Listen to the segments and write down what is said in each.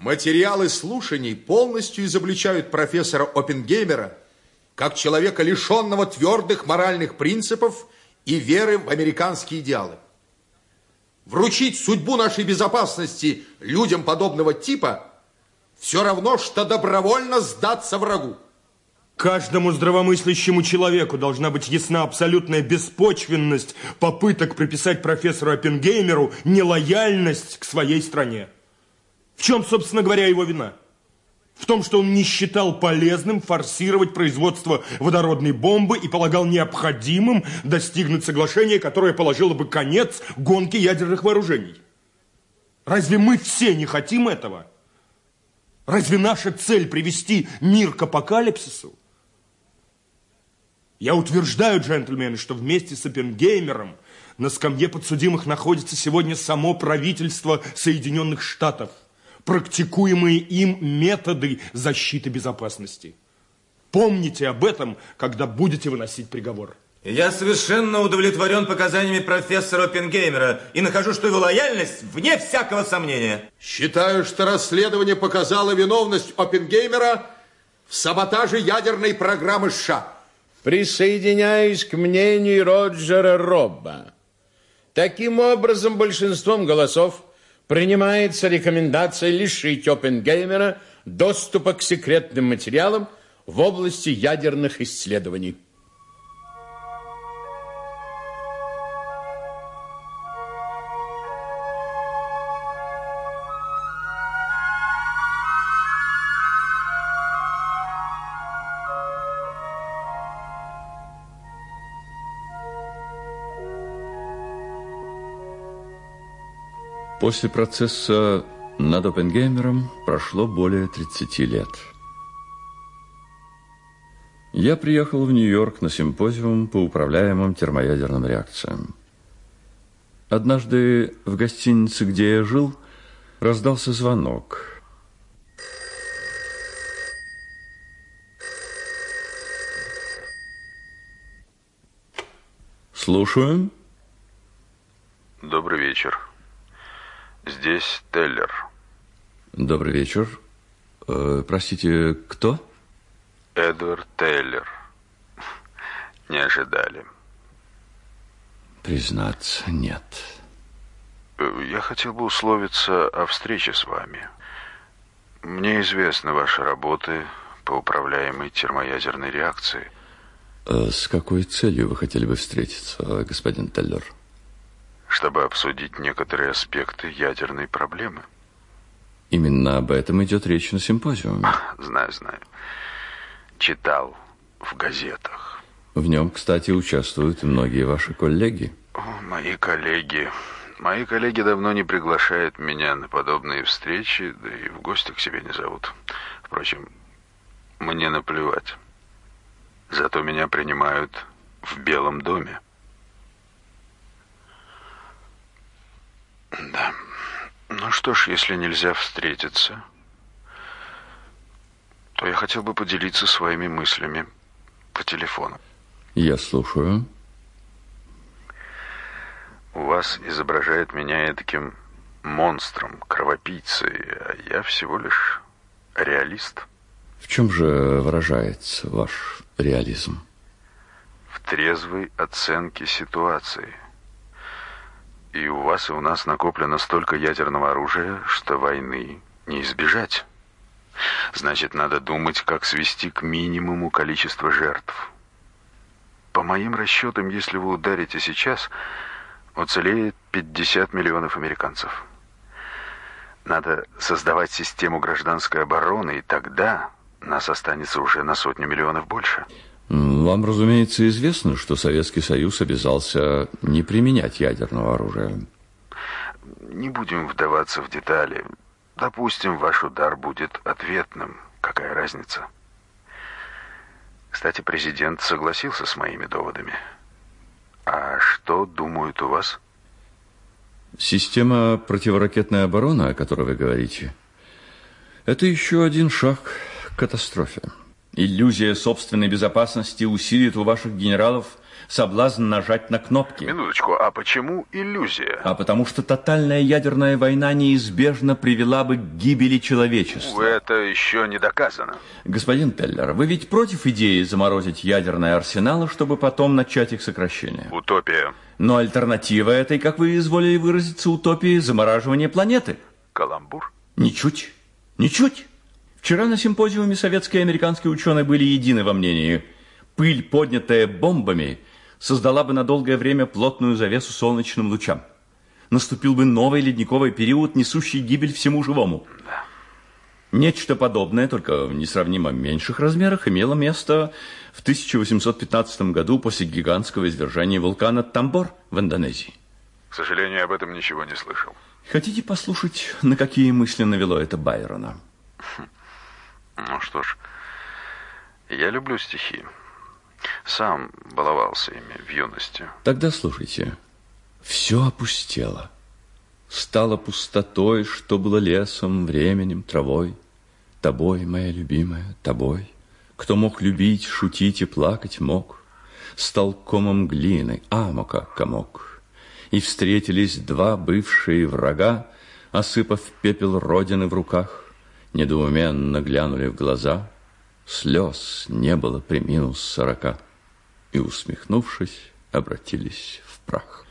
Материалы слушаний полностью изобличают профессора Оппенгеймера как человека, лишенного твердых моральных принципов и веры в американские идеалы. Вручить судьбу нашей безопасности людям подобного типа все равно, что добровольно сдаться врагу. Каждому здравомыслящему человеку должна быть ясна абсолютная беспочвенность попыток приписать профессору Оппенгеймеру нелояльность к своей стране. В чем, собственно говоря, его вина? В том, что он не считал полезным форсировать производство водородной бомбы и полагал необходимым достигнуть соглашения, которое положило бы конец гонке ядерных вооружений. Разве мы все не хотим этого? Разве наша цель привести мир к апокалипсису? Я утверждаю, джентльмены, что вместе с Оппенгеймером на скамье подсудимых находится сегодня само правительство Соединенных Штатов – практикуемые им методы защиты безопасности. Помните об этом, когда будете выносить приговор. Я совершенно удовлетворен показаниями профессора Оппенгеймера и нахожу, что его лояльность вне всякого сомнения. Считаю, что расследование показало виновность Оппенгеймера в саботаже ядерной программы США. Присоединяюсь к мнению Роджера Робба. Таким образом, большинством голосов принимается рекомендация лишить Оппенгеймера доступа к секретным материалам в области ядерных исследований. После процесса над Оппенгеймером прошло более 30 лет. Я приехал в Нью-Йорк на симпозиум по управляемым термоядерным реакциям. Однажды в гостинице, где я жил, раздался звонок. Слушаю. Добрый вечер. Здесь Теллер. Добрый вечер. Э, простите, кто? Эдвард Тейлер. Не ожидали. Признаться, нет. Э, я хотел бы условиться о встрече с вами. Мне известны ваши работы по управляемой термоядерной реакции. Э, с какой целью вы хотели бы встретиться, господин Теллер? Чтобы обсудить некоторые аспекты ядерной проблемы. Именно об этом идет речь на симпозиуме. Знаю, знаю. Читал в газетах. В нем, кстати, участвуют и многие ваши коллеги. О, мои коллеги. Мои коллеги давно не приглашают меня на подобные встречи, да и в гости к себе не зовут. Впрочем, мне наплевать. Зато меня принимают в Белом доме. Да. Ну что ж, если нельзя встретиться, то я хотел бы поделиться своими мыслями по телефону. Я слушаю. У вас изображает меня таким монстром, кровопийцей, а я всего лишь реалист. В чем же выражается ваш реализм? В трезвой оценке ситуации – и у вас и у нас накоплено столько ядерного оружия, что войны не избежать. Значит, надо думать, как свести к минимуму количество жертв. По моим расчетам, если вы ударите сейчас, уцелеет 50 миллионов американцев. Надо создавать систему гражданской обороны, и тогда нас останется уже на сотню миллионов больше. Вам, разумеется, известно, что Советский Союз обязался не применять ядерного оружия. Не будем вдаваться в детали. Допустим, ваш удар будет ответным. Какая разница? Кстати, президент согласился с моими доводами. А что думают у вас? Система противоракетной обороны, о которой вы говорите, это еще один шаг к катастрофе. Иллюзия собственной безопасности усилит у ваших генералов соблазн нажать на кнопки. Минуточку, а почему иллюзия? А потому что тотальная ядерная война неизбежно привела бы к гибели человечества. Это еще не доказано. Господин Теллер, вы ведь против идеи заморозить ядерные арсеналы, чтобы потом начать их сокращение? Утопия. Но альтернатива этой, как вы изволили выразиться, утопии замораживание планеты. Каламбур? Ничуть. Ничуть. Вчера на симпозиуме советские и американские ученые были едины во мнении. Пыль, поднятая бомбами, создала бы на долгое время плотную завесу солнечным лучам. Наступил бы новый ледниковый период, несущий гибель всему живому. Нечто подобное, только в несравнимо меньших размерах, имело место в 1815 году после гигантского извержения вулкана Тамбор в Индонезии. К сожалению, об этом ничего не слышал. Хотите послушать, на какие мысли навело это Байрона? Ну что ж, я люблю стихи. Сам баловался ими в юности. Тогда слушайте. Все опустело. Стало пустотой, что было лесом, временем, травой. Тобой, моя любимая, тобой. Кто мог любить, шутить и плакать мог. Стал комом глины, амо как комок. И встретились два бывшие врага, Осыпав пепел родины в руках, Недоуменно глянули в глаза — Слез не было при минус сорока. И, усмехнувшись, обратились в прах.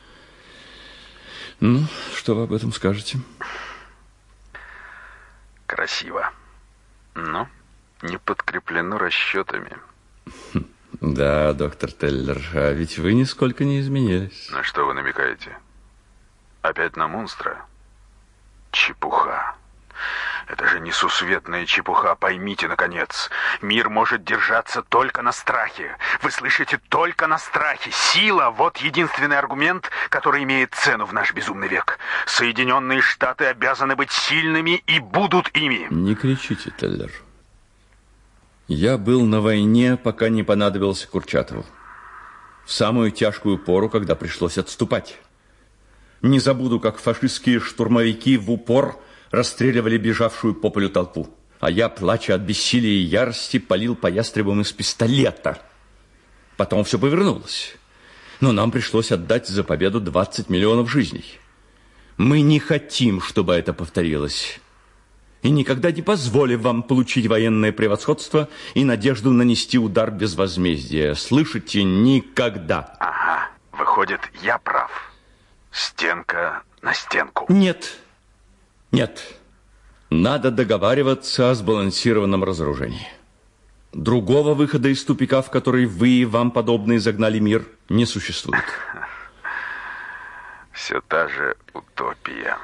Ну, что вы об этом скажете? Красиво. Но не подкреплено расчетами. Да, доктор Теллер, а ведь вы нисколько не изменились. На что вы намекаете? Опять на монстра? Чепуха. Это же несусветная чепуха, поймите, наконец. Мир может держаться только на страхе. Вы слышите, только на страхе. Сила — вот единственный аргумент, который имеет цену в наш безумный век. Соединенные Штаты обязаны быть сильными и будут ими. Не кричите, Теллер. Я был на войне, пока не понадобился Курчатову. В самую тяжкую пору, когда пришлось отступать. Не забуду, как фашистские штурмовики в упор расстреливали бежавшую по полю толпу. А я, плача от бессилия и ярости, полил по ястребам из пистолета. Потом все повернулось. Но нам пришлось отдать за победу 20 миллионов жизней. Мы не хотим, чтобы это повторилось. И никогда не позволим вам получить военное превосходство и надежду нанести удар без возмездия. Слышите? Никогда. Ага, выходит, я прав. Стенка на стенку. Нет. Нет. Надо договариваться о сбалансированном разоружении. Другого выхода из тупика, в который вы и вам подобные загнали мир, не существует. Все та же утопия.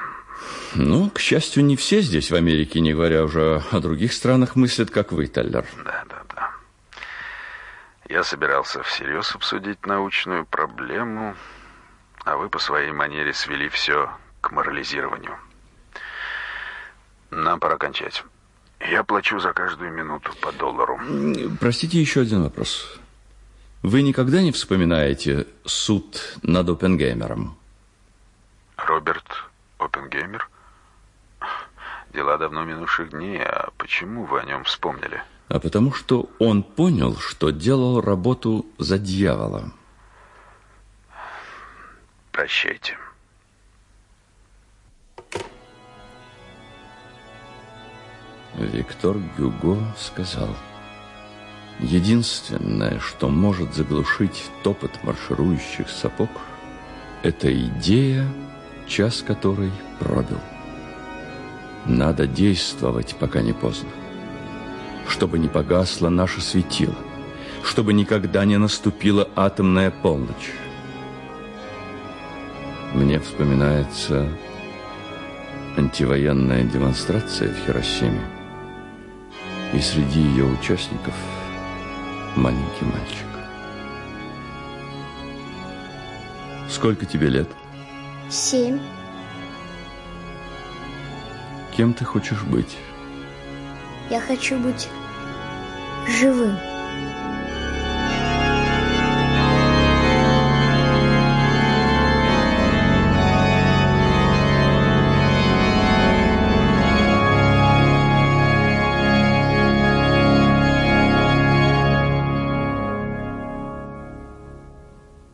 Ну, к счастью, не все здесь, в Америке, не говоря уже о других странах, мыслят, как вы, Теллер. Да, да, да. Я собирался всерьез обсудить научную проблему, а вы по своей манере свели все к морализированию. Нам пора кончать. Я плачу за каждую минуту по доллару. Простите, еще один вопрос. Вы никогда не вспоминаете суд над Оппенгеймером? Роберт Оппенгеймер? Дела давно минувших дней, а почему вы о нем вспомнили? А потому что он понял, что делал работу за дьявола. Прощайте. Виктор Гюго сказал, «Единственное, что может заглушить топот марширующих сапог, это идея, час которой пробил. Надо действовать, пока не поздно, чтобы не погасло наше светило, чтобы никогда не наступила атомная полночь. Мне вспоминается антивоенная демонстрация в Хиросиме, и среди ее участников маленький мальчик. Сколько тебе лет? Семь. Кем ты хочешь быть? Я хочу быть живым.